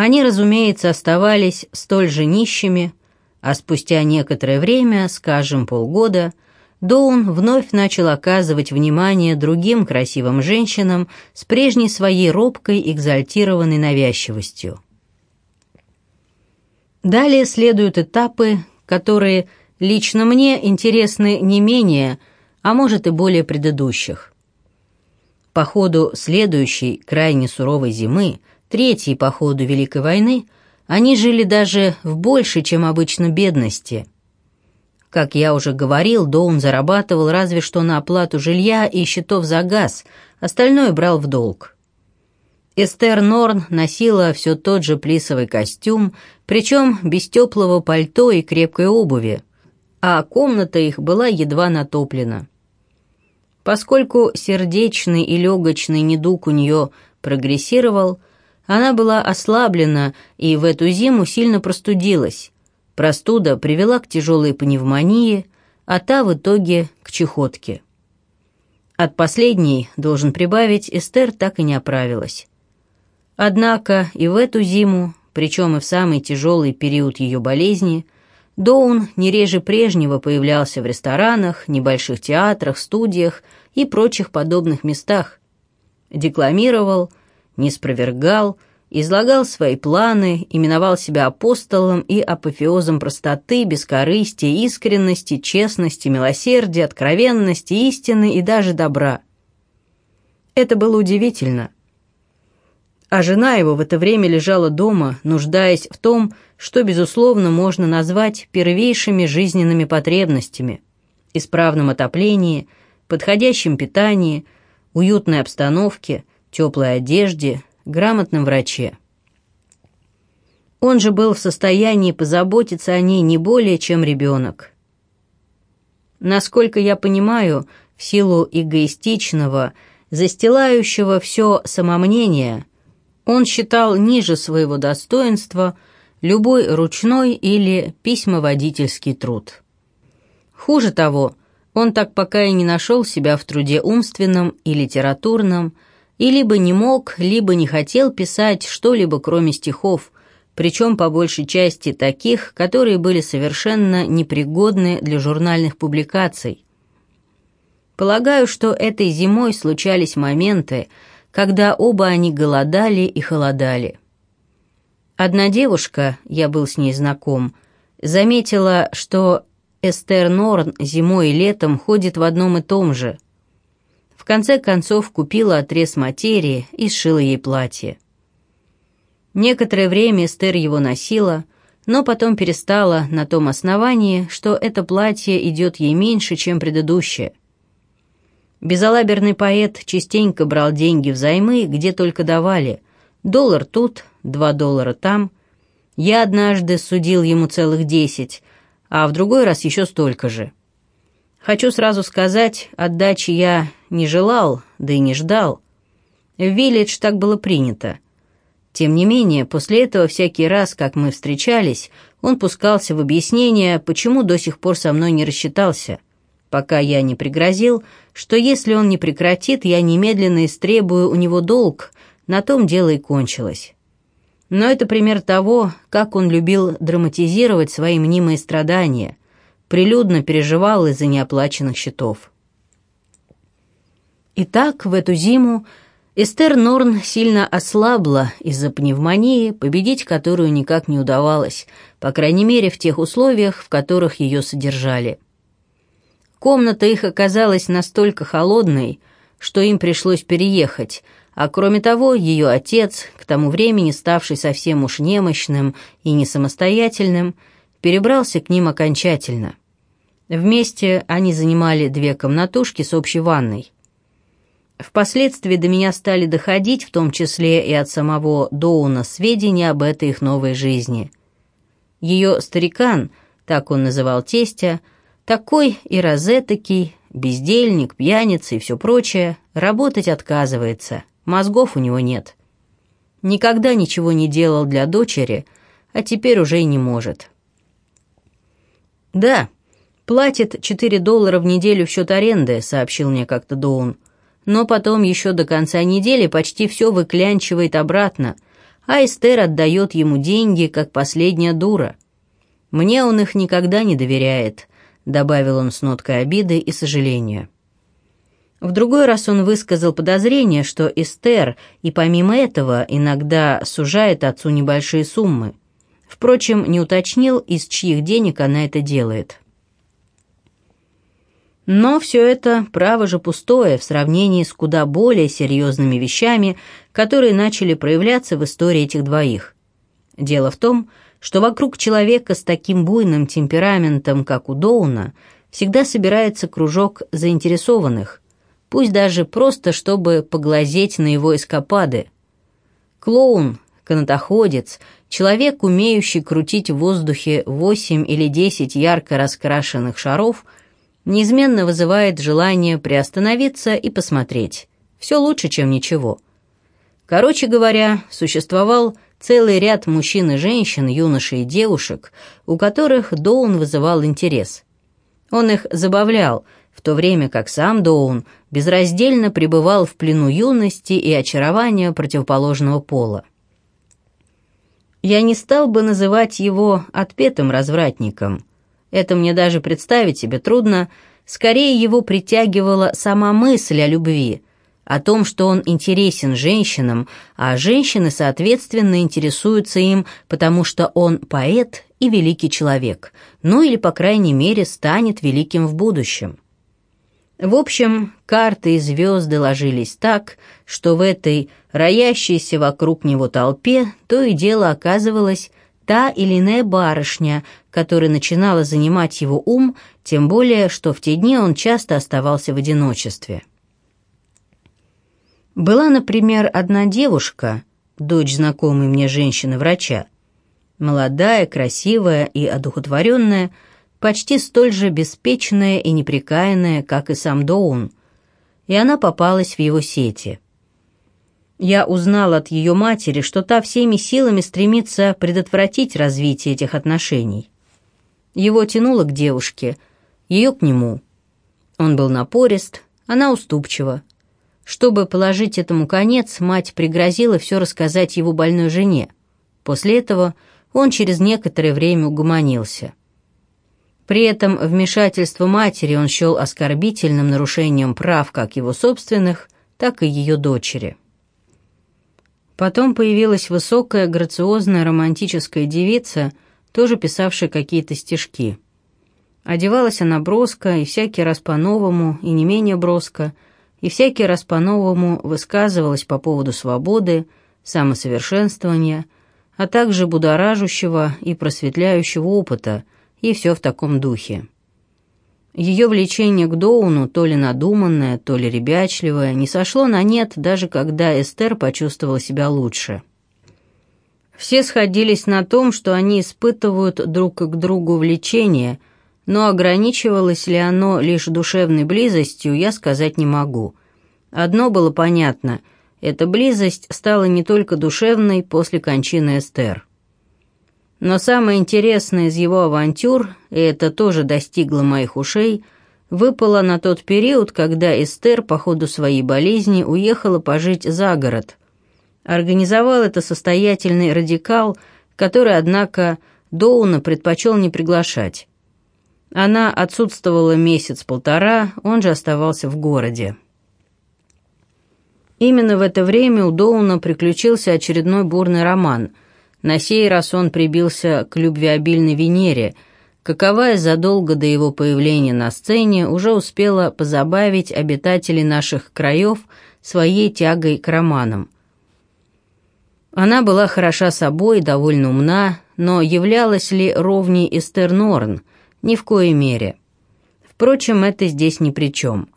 Они, разумеется, оставались столь же нищими, а спустя некоторое время, скажем полгода, Доун вновь начал оказывать внимание другим красивым женщинам с прежней своей робкой, экзальтированной навязчивостью. Далее следуют этапы, которые лично мне интересны не менее, а может и более предыдущих. По ходу следующей, крайне суровой зимы, третьей по ходу Великой войны, они жили даже в большей, чем обычно, бедности – как я уже говорил, Доун зарабатывал разве что на оплату жилья и счетов за газ, остальное брал в долг. Эстер Норн носила все тот же плисовый костюм, причем без теплого пальто и крепкой обуви, а комната их была едва натоплена. Поскольку сердечный и легочный недуг у нее прогрессировал, она была ослаблена и в эту зиму сильно простудилась, Простуда привела к тяжелой пневмонии, а та в итоге к чехотке. От последней, должен прибавить, Эстер так и не оправилась. Однако и в эту зиму, причем и в самый тяжелый период ее болезни, Доун не реже прежнего появлялся в ресторанах, небольших театрах, студиях и прочих подобных местах. Декламировал, не спровергал, излагал свои планы, именовал себя апостолом и апофеозом простоты, бескорыстия, искренности, честности, милосердия, откровенности, истины и даже добра. Это было удивительно. А жена его в это время лежала дома, нуждаясь в том, что, безусловно, можно назвать первейшими жизненными потребностями – исправном отоплении, подходящем питании, уютной обстановке, теплой одежде, грамотном враче. Он же был в состоянии позаботиться о ней не более, чем ребенок. Насколько я понимаю, в силу эгоистичного, застилающего все самомнения, он считал ниже своего достоинства любой ручной или письмоводительский труд. Хуже того, он так пока и не нашел себя в труде умственном и литературном, и либо не мог, либо не хотел писать что-либо кроме стихов, причем по большей части таких, которые были совершенно непригодны для журнальных публикаций. Полагаю, что этой зимой случались моменты, когда оба они голодали и холодали. Одна девушка, я был с ней знаком, заметила, что Эстер Норн зимой и летом ходит в одном и том же – конце концов купила отрез материи и сшила ей платье. Некоторое время Эстер его носила, но потом перестала на том основании, что это платье идет ей меньше, чем предыдущее. Безалаберный поэт частенько брал деньги взаймы, где только давали. Доллар тут, два доллара там. Я однажды судил ему целых десять, а в другой раз еще столько же. Хочу сразу сказать, отдачи я не желал, да и не ждал. В Виллидж так было принято. Тем не менее, после этого всякий раз, как мы встречались, он пускался в объяснение, почему до сих пор со мной не рассчитался, пока я не пригрозил, что если он не прекратит, я немедленно истребую у него долг, на том дело и кончилось. Но это пример того, как он любил драматизировать свои мнимые страдания – прилюдно переживал из-за неоплаченных счетов. Итак, в эту зиму Эстер Норн сильно ослабла из-за пневмонии, победить которую никак не удавалось, по крайней мере в тех условиях, в которых ее содержали. Комната их оказалась настолько холодной, что им пришлось переехать, а кроме того, ее отец, к тому времени ставший совсем уж немощным и не самостоятельным, перебрался к ним окончательно. Вместе они занимали две комнатушки с общей ванной. Впоследствии до меня стали доходить, в том числе и от самого Доуна, сведения об этой их новой жизни. Ее старикан, так он называл тестя, такой и розетокий, бездельник, пьяница и все прочее, работать отказывается, мозгов у него нет. Никогда ничего не делал для дочери, а теперь уже и не может. «Да, платит 4 доллара в неделю в счет аренды», — сообщил мне как-то Доун. «Но потом еще до конца недели почти все выклянчивает обратно, а Эстер отдает ему деньги, как последняя дура. Мне он их никогда не доверяет, добавил он с ноткой обиды и сожаления. В другой раз он высказал подозрение, что Эстер и помимо этого иногда сужает отцу небольшие суммы. Впрочем, не уточнил, из чьих денег она это делает. Но все это, право же, пустое в сравнении с куда более серьезными вещами, которые начали проявляться в истории этих двоих. Дело в том, что вокруг человека с таким буйным темпераментом, как у Доуна, всегда собирается кружок заинтересованных, пусть даже просто, чтобы поглазеть на его эскапады. Клоун, канатоходец, человек, умеющий крутить в воздухе восемь или десять ярко раскрашенных шаров – неизменно вызывает желание приостановиться и посмотреть. Все лучше, чем ничего. Короче говоря, существовал целый ряд мужчин и женщин, юношей и девушек, у которых Доун вызывал интерес. Он их забавлял, в то время как сам Доун безраздельно пребывал в плену юности и очарования противоположного пола. Я не стал бы называть его отпетым развратником. Это мне даже представить себе трудно, скорее его притягивала сама мысль о любви, о том, что он интересен женщинам, а женщины, соответственно, интересуются им, потому что он поэт и великий человек, ну или, по крайней мере, станет великим в будущем. В общем, карты и звезды ложились так, что в этой роящейся вокруг него толпе то и дело оказывалось та или иная барышня, которая начинала занимать его ум, тем более, что в те дни он часто оставался в одиночестве. Была, например, одна девушка, дочь знакомой мне женщины-врача, молодая, красивая и одухотворенная, почти столь же беспечная и неприкаянная, как и сам Доун, и она попалась в его сети – я узнал от ее матери, что та всеми силами стремится предотвратить развитие этих отношений. Его тянуло к девушке, ее к нему. Он был напорист, она уступчива. Чтобы положить этому конец, мать пригрозила все рассказать его больной жене. После этого он через некоторое время угомонился. При этом вмешательство матери он счел оскорбительным нарушением прав как его собственных, так и ее дочери. Потом появилась высокая, грациозная, романтическая девица, тоже писавшая какие-то стишки. Одевалась она броско, и всякий раз по-новому, и не менее броско, и всякий раз по-новому высказывалась по поводу свободы, самосовершенствования, а также будоражущего и просветляющего опыта, и все в таком духе. Ее влечение к Доуну, то ли надуманное, то ли ребячливое, не сошло на нет, даже когда Эстер почувствовала себя лучше. Все сходились на том, что они испытывают друг к другу влечение, но ограничивалось ли оно лишь душевной близостью, я сказать не могу. Одно было понятно – эта близость стала не только душевной после кончины Эстер. Но самое интересное из его авантюр, и это тоже достигло моих ушей, выпало на тот период, когда Эстер по ходу своей болезни уехала пожить за город. Организовал это состоятельный радикал, который, однако, Доуна предпочел не приглашать. Она отсутствовала месяц-полтора, он же оставался в городе. Именно в это время у Доуна приключился очередной бурный роман – на сей раз он прибился к любвеобильной Венере, каковая задолго до его появления на сцене уже успела позабавить обитателей наших краев своей тягой к романам. Она была хороша собой, довольно умна, но являлась ли ровней Эстер Норн? Ни в коей мере. Впрочем, это здесь ни при чем.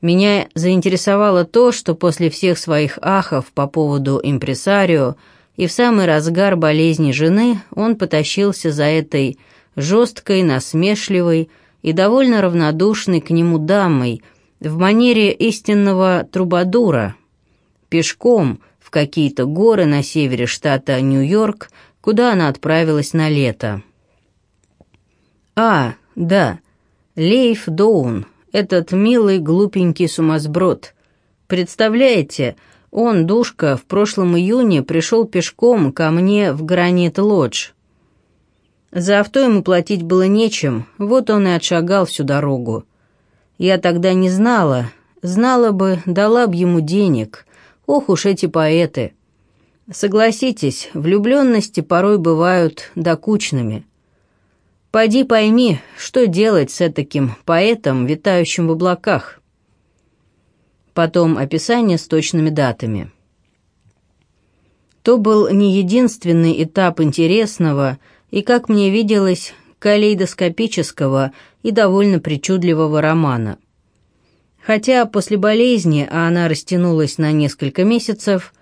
Меня заинтересовало то, что после всех своих ахов по поводу импресарио – и в самый разгар болезни жены он потащился за этой жесткой, насмешливой и довольно равнодушной к нему дамой в манере истинного трубадура, пешком в какие-то горы на севере штата Нью-Йорк, куда она отправилась на лето. А, да, Лейф Доун, этот милый глупенький сумасброд. Представляете, Он, Душка, в прошлом июне пришел пешком ко мне в Гранит-Лодж. За авто ему платить было нечем, вот он и отшагал всю дорогу. Я тогда не знала, знала бы, дала бы ему денег. Ох уж эти поэты. Согласитесь, влюбленности порой бывают докучными. Пойди пойми, что делать с таким поэтом, витающим в облаках. Потом описание с точными датами. То был не единственный этап интересного и, как мне виделось, калейдоскопического и довольно причудливого романа. Хотя после болезни, а она растянулась на несколько месяцев,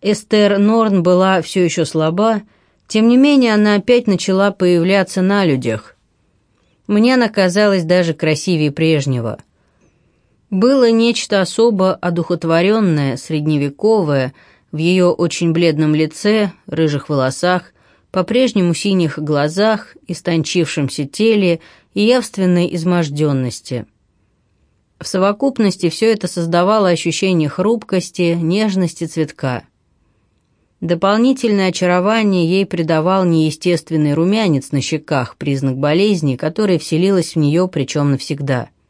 Эстер Норн была все еще слаба, тем не менее она опять начала появляться на людях. Мне она казалась даже красивее прежнего – было нечто особо одухотворенное, средневековое, в ее очень бледном лице, рыжих волосах, по-прежнему синих глазах, истончившемся теле и явственной изможденности. В совокупности все это создавало ощущение хрупкости, нежности цветка. Дополнительное очарование ей придавал неестественный румянец на щеках, признак болезни, которая вселилась в нее причем навсегда –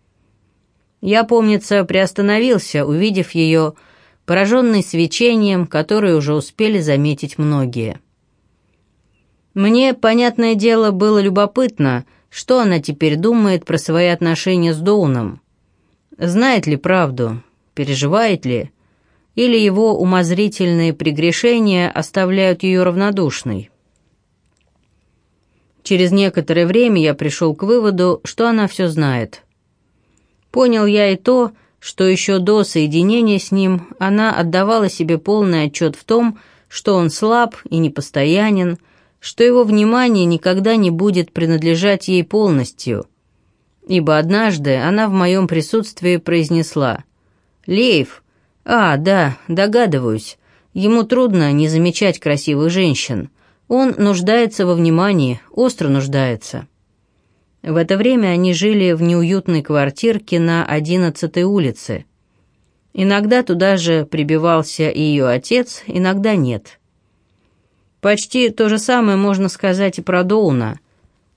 я, помнится, приостановился, увидев ее, пораженный свечением, которое уже успели заметить многие. Мне, понятное дело, было любопытно, что она теперь думает про свои отношения с Доуном. Знает ли правду, переживает ли, или его умозрительные прегрешения оставляют ее равнодушной. Через некоторое время я пришел к выводу, что она все знает – Понял я и то, что еще до соединения с ним она отдавала себе полный отчет в том, что он слаб и непостоянен, что его внимание никогда не будет принадлежать ей полностью. Ибо однажды она в моем присутствии произнесла «Лейв, а, да, догадываюсь, ему трудно не замечать красивых женщин, он нуждается во внимании, остро нуждается». В это время они жили в неуютной квартирке на 11-й улице. Иногда туда же прибивался и ее отец, иногда нет. Почти то же самое можно сказать и про Доуна.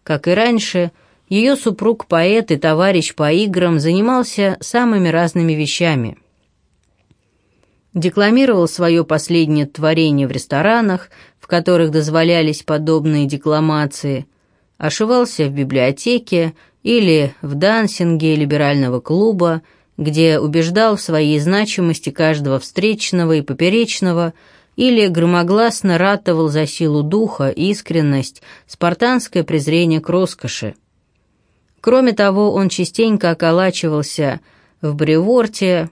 Как и раньше, ее супруг-поэт и товарищ по играм занимался самыми разными вещами. Декламировал свое последнее творение в ресторанах, в которых дозволялись подобные декламации – ошивался в библиотеке или в дансинге либерального клуба, где убеждал в своей значимости каждого встречного и поперечного, или громогласно ратовал за силу духа, искренность, спартанское презрение к роскоши. Кроме того, он частенько околачивался в Бреворте,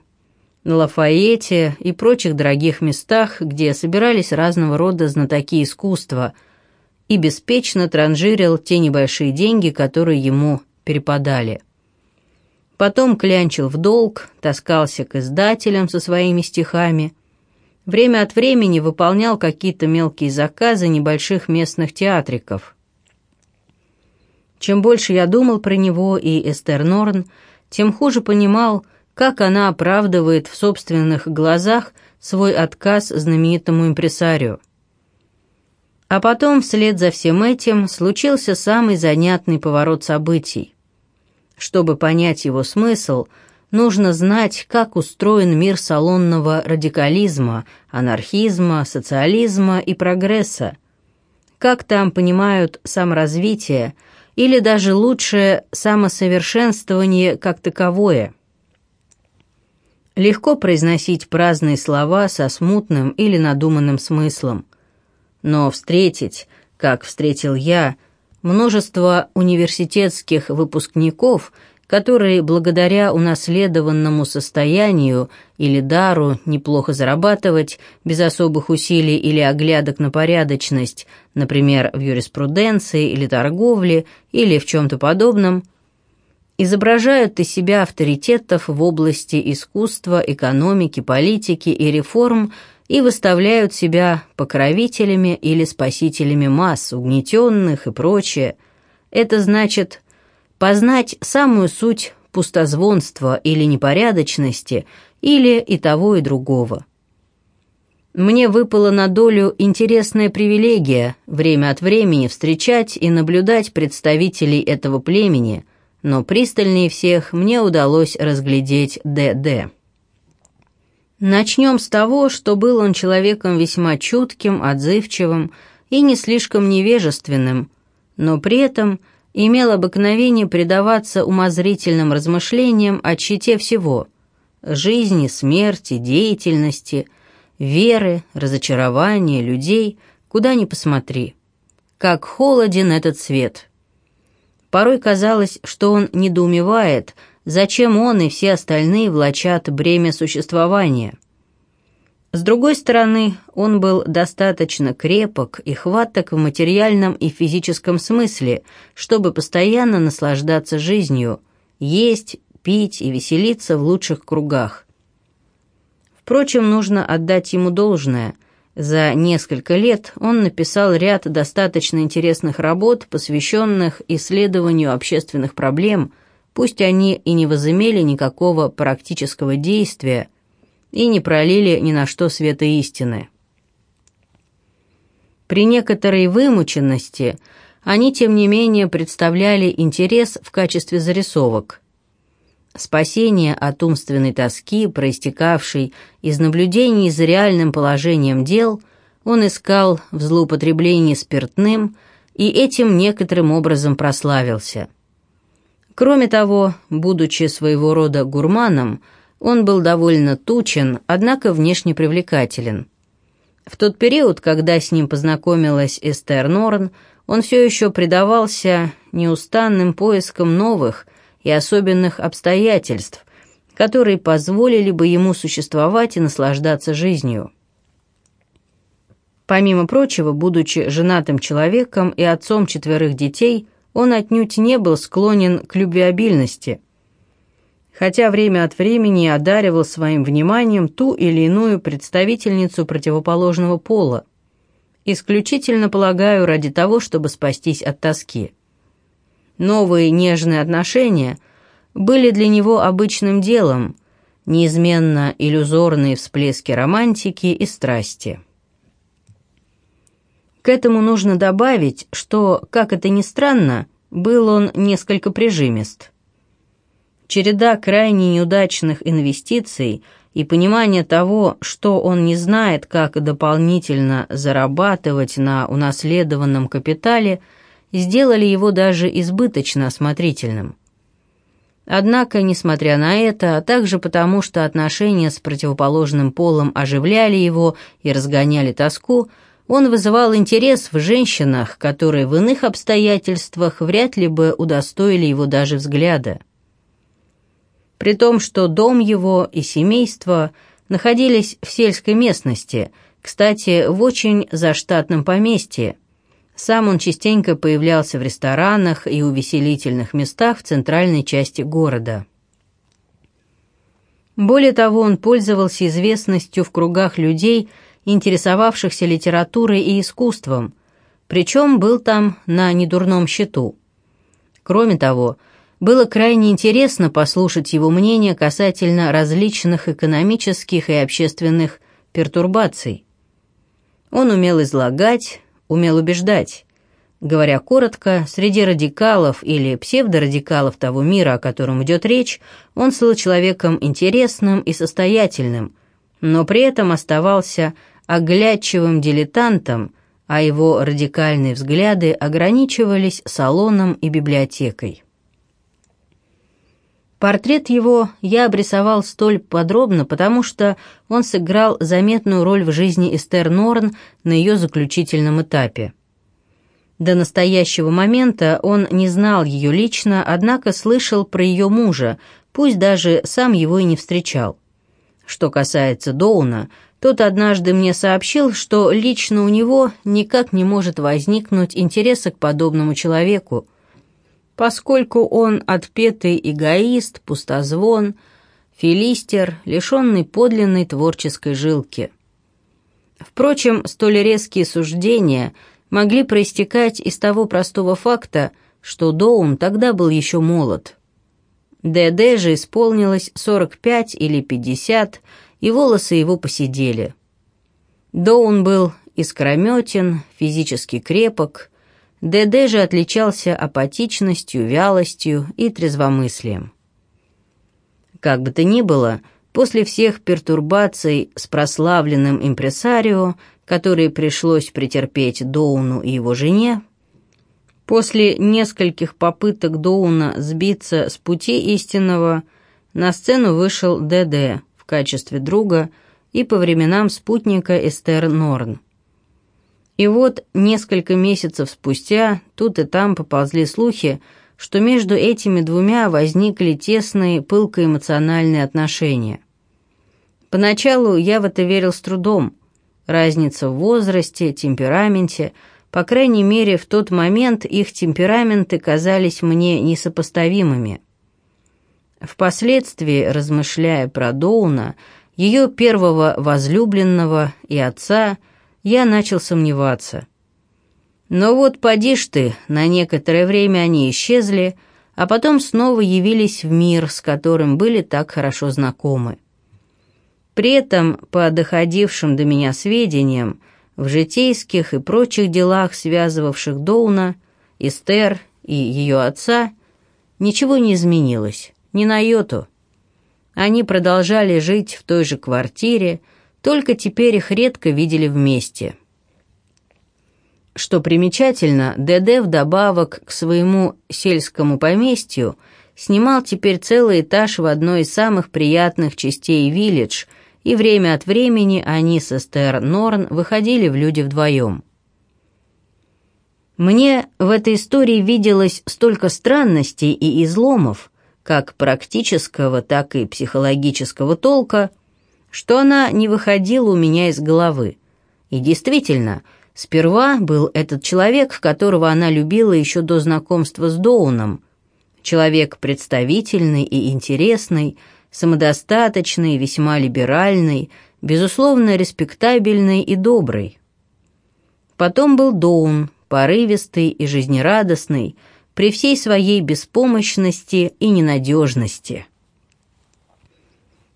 Лафаете и прочих дорогих местах, где собирались разного рода знатоки искусства – и беспечно транжирил те небольшие деньги, которые ему перепадали. Потом клянчил в долг, таскался к издателям со своими стихами. Время от времени выполнял какие-то мелкие заказы небольших местных театриков. Чем больше я думал про него и Эстер Норн, тем хуже понимал, как она оправдывает в собственных глазах свой отказ знаменитому импресарию. А потом, вслед за всем этим, случился самый занятный поворот событий. Чтобы понять его смысл, нужно знать, как устроен мир салонного радикализма, анархизма, социализма и прогресса. Как там понимают саморазвитие, или даже лучше самосовершенствование как таковое. Легко произносить праздные слова со смутным или надуманным смыслом. Но встретить, как встретил я, множество университетских выпускников, которые благодаря унаследованному состоянию или дару неплохо зарабатывать без особых усилий или оглядок на порядочность, например, в юриспруденции или торговле или в чем-то подобном, изображают из себя авторитетов в области искусства, экономики, политики и реформ – и выставляют себя покровителями или спасителями масс, угнетенных и прочее. Это значит познать самую суть пустозвонства или непорядочности, или и того, и другого. Мне выпала на долю интересная привилегия время от времени встречать и наблюдать представителей этого племени, но пристальнее всех мне удалось разглядеть Д.Д. Начнем с того, что был он человеком весьма чутким, отзывчивым и не слишком невежественным, но при этом имел обыкновение предаваться умозрительным размышлениям о чите всего – жизни, смерти, деятельности, веры, разочарования, людей, куда ни посмотри. Как холоден этот свет. Порой казалось, что он недоумевает, зачем он и все остальные влачат бремя существования. С другой стороны, он был достаточно крепок и хваток в материальном и физическом смысле, чтобы постоянно наслаждаться жизнью, есть, пить и веселиться в лучших кругах. Впрочем, нужно отдать ему должное. За несколько лет он написал ряд достаточно интересных работ, посвященных исследованию общественных проблем, пусть они и не возымели никакого практического действия, и не пролили ни на что света истины. При некоторой вымученности они, тем не менее, представляли интерес в качестве зарисовок. Спасение от умственной тоски, проистекавшей из наблюдений за реальным положением дел, он искал в злоупотреблении спиртным и этим некоторым образом прославился. Кроме того, будучи своего рода гурманом, он был довольно тучен, однако внешне привлекателен. В тот период, когда с ним познакомилась Эстер Норн, он все еще предавался неустанным поискам новых и особенных обстоятельств, которые позволили бы ему существовать и наслаждаться жизнью. Помимо прочего, будучи женатым человеком и отцом четверых детей, он отнюдь не был склонен к любвеобильности – хотя время от времени одаривал своим вниманием ту или иную представительницу противоположного пола. Исключительно, полагаю, ради того, чтобы спастись от тоски. Новые нежные отношения были для него обычным делом, неизменно иллюзорные всплески романтики и страсти. К этому нужно добавить, что, как это ни странно, был он несколько прижимист. Череда крайне неудачных инвестиций и понимание того, что он не знает, как дополнительно зарабатывать на унаследованном капитале, сделали его даже избыточно осмотрительным. Однако, несмотря на это, а также потому, что отношения с противоположным полом оживляли его и разгоняли тоску, он вызывал интерес в женщинах, которые в иных обстоятельствах вряд ли бы удостоили его даже взгляда при том, что дом его и семейство находились в сельской местности, кстати, в очень заштатном поместье. Сам он частенько появлялся в ресторанах и увеселительных местах в центральной части города. Более того, он пользовался известностью в кругах людей, интересовавшихся литературой и искусством, причем был там на недурном счету. Кроме того, было крайне интересно послушать его мнение касательно различных экономических и общественных пертурбаций. Он умел излагать, умел убеждать. Говоря коротко, среди радикалов или псевдорадикалов того мира, о котором идет речь, он стал человеком интересным и состоятельным, но при этом оставался оглядчивым дилетантом, а его радикальные взгляды ограничивались салоном и библиотекой. Портрет его я обрисовал столь подробно, потому что он сыграл заметную роль в жизни Эстер Норн на ее заключительном этапе. До настоящего момента он не знал ее лично, однако слышал про ее мужа, пусть даже сам его и не встречал. Что касается Доуна, тот однажды мне сообщил, что лично у него никак не может возникнуть интереса к подобному человеку, поскольку он отпетый эгоист, пустозвон, филистер, лишенный подлинной творческой жилки. Впрочем, столь резкие суждения могли проистекать из того простого факта, что Доун тогда был еще молод. ДД же исполнилось 45 или 50, и волосы его посидели. Доун был искрометен, физически крепок, ДД же отличался апатичностью, вялостью и трезвомыслием. Как бы то ни было, после всех пертурбаций с прославленным импресарио, которые пришлось претерпеть Доуну и его жене, после нескольких попыток Доуна сбиться с пути истинного, на сцену вышел ДД в качестве друга и по временам спутника Эстер Норн. И вот несколько месяцев спустя тут и там поползли слухи, что между этими двумя возникли тесные пылко-эмоциональные отношения. Поначалу я в это верил с трудом. Разница в возрасте, темпераменте, по крайней мере, в тот момент их темпераменты казались мне несопоставимыми. Впоследствии, размышляя про Доуна, ее первого возлюбленного и отца – я начал сомневаться. Но вот поди ж ты, на некоторое время они исчезли, а потом снова явились в мир, с которым были так хорошо знакомы. При этом, по доходившим до меня сведениям, в житейских и прочих делах, связывавших Доуна, Эстер и ее отца, ничего не изменилось, ни на йоту. Они продолжали жить в той же квартире, только теперь их редко видели вместе. Что примечательно, ДД вдобавок к своему сельскому поместью снимал теперь целый этаж в одной из самых приятных частей Виллидж, и время от времени они с Эстер Норн выходили в люди вдвоем. Мне в этой истории виделось столько странностей и изломов, как практического, так и психологического толка – что она не выходила у меня из головы. И действительно, сперва был этот человек, которого она любила еще до знакомства с Доуном. Человек представительный и интересный, самодостаточный, весьма либеральный, безусловно, респектабельный и добрый. Потом был Доун, порывистый и жизнерадостный, при всей своей беспомощности и ненадежности.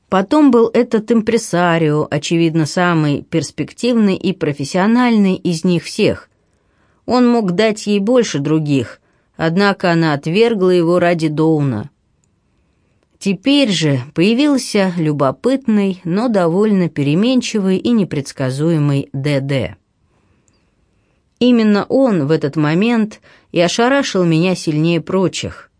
Потом был этот импресарио, очевидно, самый перспективный и профессиональный из них всех. Он мог дать ей больше других, однако она отвергла его ради Доуна. Теперь же появился любопытный, но довольно переменчивый и непредсказуемый ДД. Именно он в этот момент и ошарашил меня сильнее прочих.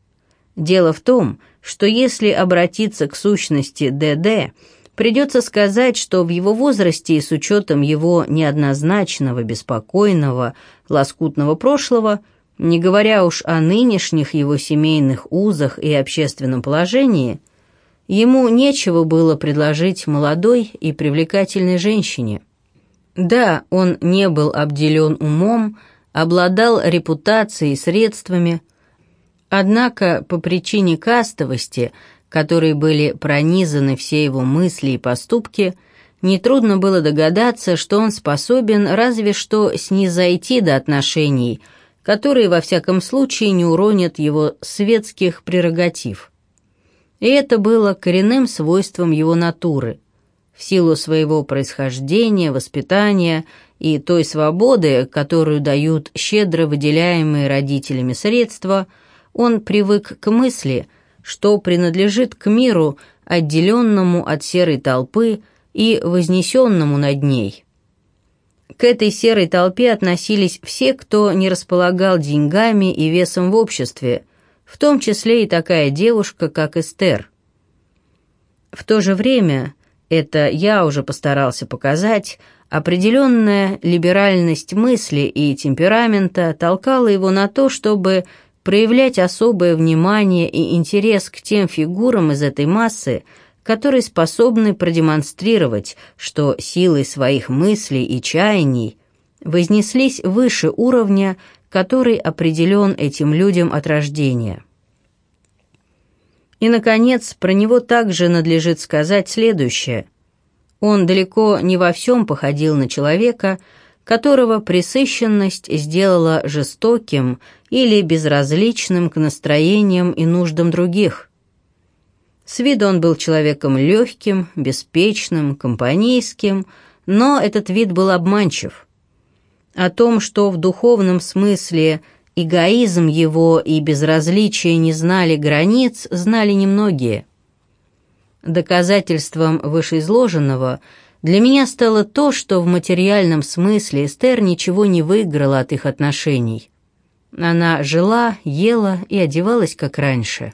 Дело в том, что если обратиться к сущности ДД, придется сказать, что в его возрасте и с учетом его неоднозначного, беспокойного, лоскутного прошлого, не говоря уж о нынешних его семейных узах и общественном положении, ему нечего было предложить молодой и привлекательной женщине. Да, он не был обделен умом, обладал репутацией и средствами – Однако по причине кастовости, которой были пронизаны все его мысли и поступки, нетрудно было догадаться, что он способен разве что снизойти до отношений, которые во всяком случае не уронят его светских прерогатив. И это было коренным свойством его натуры. В силу своего происхождения, воспитания и той свободы, которую дают щедро выделяемые родителями средства – он привык к мысли, что принадлежит к миру, отделенному от серой толпы и вознесенному над ней. К этой серой толпе относились все, кто не располагал деньгами и весом в обществе, в том числе и такая девушка, как Эстер. В то же время, это я уже постарался показать, определенная либеральность мысли и темперамента толкала его на то, чтобы проявлять особое внимание и интерес к тем фигурам из этой массы, которые способны продемонстрировать, что силой своих мыслей и чаяний вознеслись выше уровня, который определен этим людям от рождения. И, наконец, про него также надлежит сказать следующее. Он далеко не во всем походил на человека, которого пресыщенность сделала жестоким или безразличным к настроениям и нуждам других. С виду он был человеком легким, беспечным, компанейским, но этот вид был обманчив. О том, что в духовном смысле эгоизм его и безразличие не знали границ, знали немногие. Доказательством вышеизложенного для меня стало то, что в материальном смысле Эстер ничего не выиграла от их отношений. Она жила, ела и одевалась как раньше.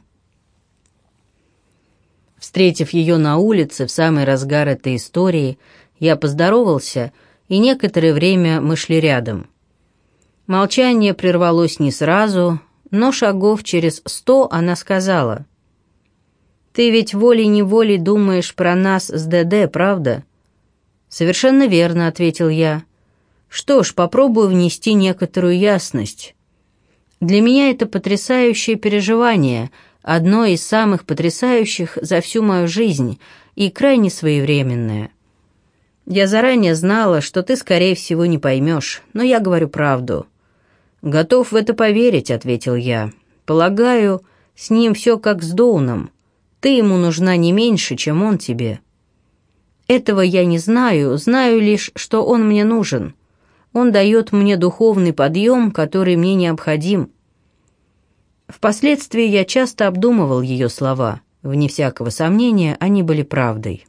Встретив ее на улице в самый разгар этой истории, я поздоровался, и некоторое время мы шли рядом. Молчание прервалось не сразу, но шагов через сто она сказала. «Ты ведь волей-неволей думаешь про нас с ДД, правда?» «Совершенно верно», — ответил я. «Что ж, попробую внести некоторую ясность. Для меня это потрясающее переживание, одно из самых потрясающих за всю мою жизнь и крайне своевременное. Я заранее знала, что ты, скорее всего, не поймешь, но я говорю правду. «Готов в это поверить», — ответил я. «Полагаю, с ним все как с Доуном. Ты ему нужна не меньше, чем он тебе». «Этого я не знаю, знаю лишь, что он мне нужен». Он дает мне духовный подъем, который мне необходим. Впоследствии я часто обдумывал ее слова. Вне всякого сомнения, они были правдой.